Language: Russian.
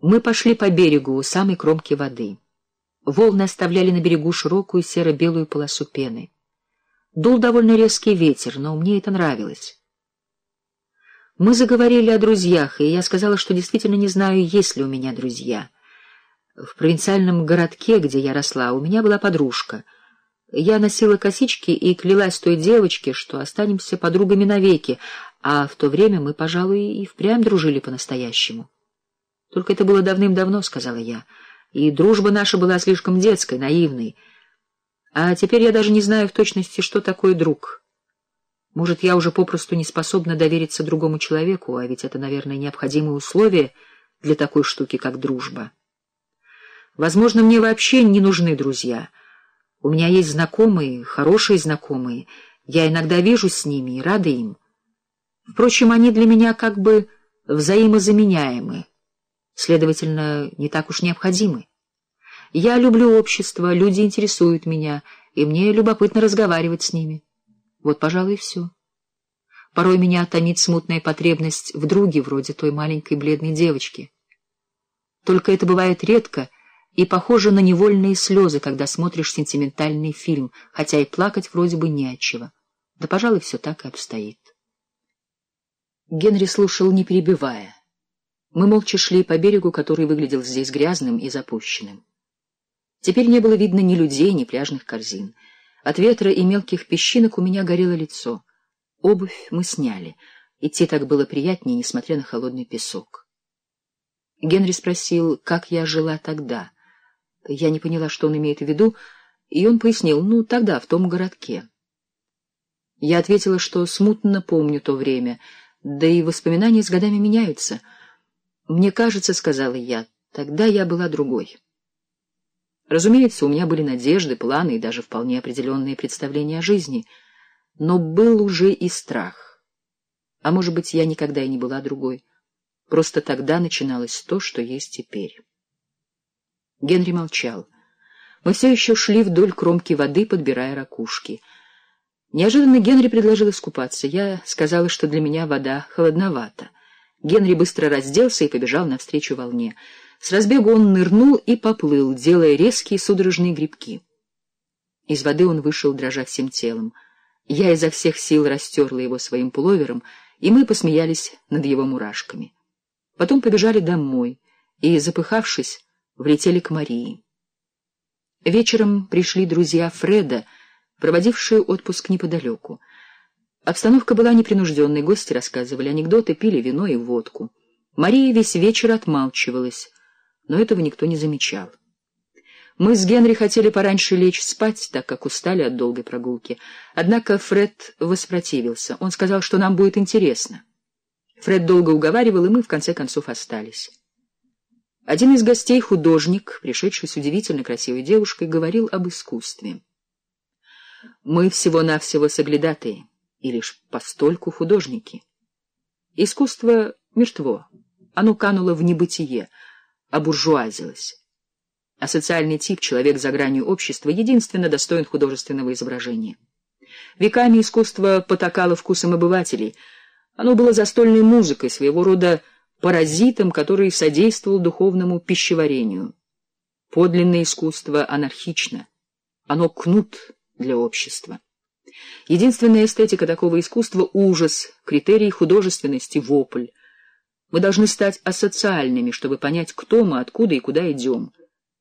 Мы пошли по берегу у самой кромки воды. Волны оставляли на берегу широкую серо-белую полосу пены. Дул довольно резкий ветер, но мне это нравилось. Мы заговорили о друзьях, и я сказала, что действительно не знаю, есть ли у меня друзья. В провинциальном городке, где я росла, у меня была подружка. Я носила косички и клялась той девочке, что останемся подругами навеки, а в то время мы, пожалуй, и впрямь дружили по-настоящему. Только это было давным-давно, — сказала я, — и дружба наша была слишком детской, наивной. А теперь я даже не знаю в точности, что такое друг. Может, я уже попросту не способна довериться другому человеку, а ведь это, наверное, необходимое условие для такой штуки, как дружба. Возможно, мне вообще не нужны друзья. У меня есть знакомые, хорошие знакомые. Я иногда вижусь с ними и рада им. Впрочем, они для меня как бы взаимозаменяемы следовательно, не так уж необходимы. Я люблю общество, люди интересуют меня, и мне любопытно разговаривать с ними. Вот, пожалуй, и все. Порой меня томит смутная потребность в друге, вроде той маленькой бледной девочки. Только это бывает редко и похоже на невольные слезы, когда смотришь сентиментальный фильм, хотя и плакать вроде бы не отчего. Да, пожалуй, все так и обстоит. Генри слушал, не перебивая. Мы молча шли по берегу, который выглядел здесь грязным и запущенным. Теперь не было видно ни людей, ни пляжных корзин. От ветра и мелких песчинок у меня горело лицо. Обувь мы сняли. Идти так было приятнее, несмотря на холодный песок. Генри спросил, как я жила тогда. Я не поняла, что он имеет в виду, и он пояснил, ну, тогда, в том городке. Я ответила, что смутно помню то время, да и воспоминания с годами меняются — «Мне кажется, — сказала я, — тогда я была другой». Разумеется, у меня были надежды, планы и даже вполне определенные представления о жизни, но был уже и страх. А может быть, я никогда и не была другой. Просто тогда начиналось то, что есть теперь. Генри молчал. Мы все еще шли вдоль кромки воды, подбирая ракушки. Неожиданно Генри предложил искупаться. Я сказала, что для меня вода холодновата. Генри быстро разделся и побежал навстречу волне. С разбегу он нырнул и поплыл, делая резкие судорожные грибки. Из воды он вышел, дрожа всем телом. Я изо всех сил растерла его своим пуловером, и мы посмеялись над его мурашками. Потом побежали домой и, запыхавшись, влетели к Марии. Вечером пришли друзья Фреда, проводившие отпуск неподалеку. Обстановка была непринужденной, гости рассказывали анекдоты, пили вино и водку. Мария весь вечер отмалчивалась, но этого никто не замечал. Мы с Генри хотели пораньше лечь спать, так как устали от долгой прогулки. Однако Фред воспротивился. Он сказал, что нам будет интересно. Фред долго уговаривал, и мы в конце концов остались. Один из гостей, художник, пришедший с удивительно красивой девушкой, говорил об искусстве. «Мы всего-навсего соглядатые» и лишь постольку художники. Искусство мертво, оно кануло в небытие, обуржуазилось. А социальный тип, человек за гранью общества, единственно достоин художественного изображения. Веками искусство потакало вкусом обывателей. Оно было застольной музыкой, своего рода паразитом, который содействовал духовному пищеварению. Подлинное искусство анархично. Оно кнут для общества. Единственная эстетика такого искусства — ужас, критерий художественности — вопль. Мы должны стать асоциальными, чтобы понять, кто мы, откуда и куда идем —